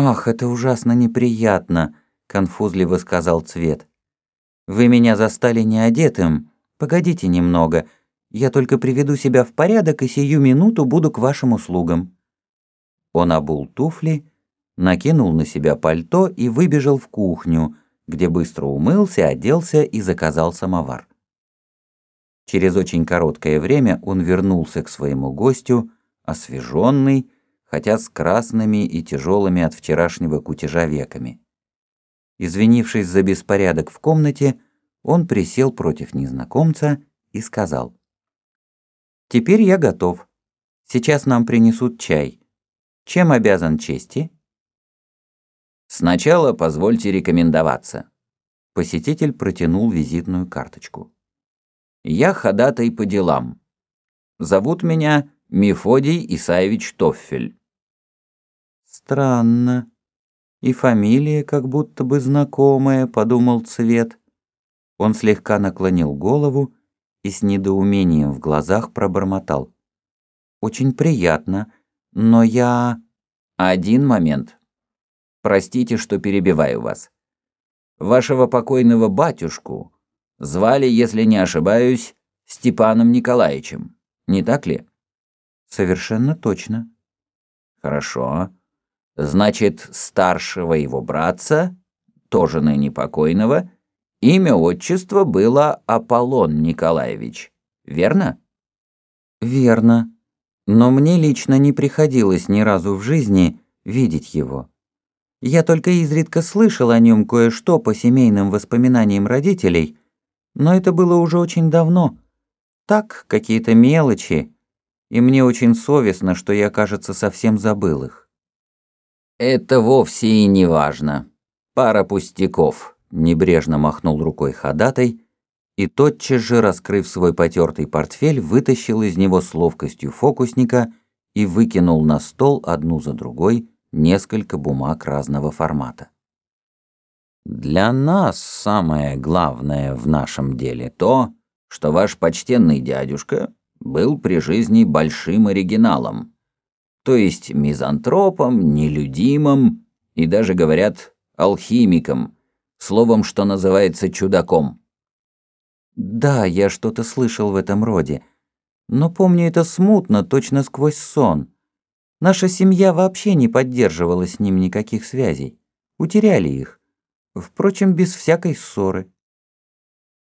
«Ах, это ужасно неприятно», — конфузливо сказал Цвет. «Вы меня застали неодетым. Погодите немного. Я только приведу себя в порядок и сию минуту буду к вашим услугам». Он обул туфли, накинул на себя пальто и выбежал в кухню, где быстро умылся, оделся и заказал самовар. Через очень короткое время он вернулся к своему гостю, освеженный, хотя с красными и тяжелыми от вчерашнего кутежа веками. Извинившись за беспорядок в комнате, он присел против незнакомца и сказал. «Теперь я готов. Сейчас нам принесут чай. Чем обязан чести?» «Сначала позвольте рекомендоваться». Посетитель протянул визитную карточку. «Я ходатай по делам. Зовут меня Мефодий Исаевич Тоффель. Странно. И фамилия как будто бы знакомая, подумал Цвет. Он слегка наклонил голову и с недоумением в глазах пробормотал. Очень приятно, но я... Один момент. Простите, что перебиваю вас. Вашего покойного батюшку звали, если не ошибаюсь, Степаном Николаевичем, не так ли? Совершенно точно. Хорошо. Значит, старшего его братца, тоже ныне покойного, имя отчество было Аполлон Николаевич, верно? Верно. Но мне лично не приходилось ни разу в жизни видеть его. Я только изредка слышал о нем кое-что по семейным воспоминаниям родителей, но это было уже очень давно. Так, какие-то мелочи, и мне очень совестно, что я, кажется, совсем забыл их. Это вовсе и не важно. Пара пустяков, небрежно махнул рукой ходатай, и тотчас же, раскрыв свой потертый портфель, вытащил из него с ловкостью фокусника и выкинул на стол одну за другой несколько бумаг разного формата. Для нас самое главное в нашем деле то, что ваш почтенный дядюшка был при жизни большим оригиналом, то есть мизантропом, нелюдимым и даже, говорят, алхимиком, словом, что называется чудаком. Да, я что-то слышал в этом роде, но помню это смутно, точно сквозь сон. Наша семья вообще не поддерживала с ним никаких связей, утеряли их, впрочем, без всякой ссоры.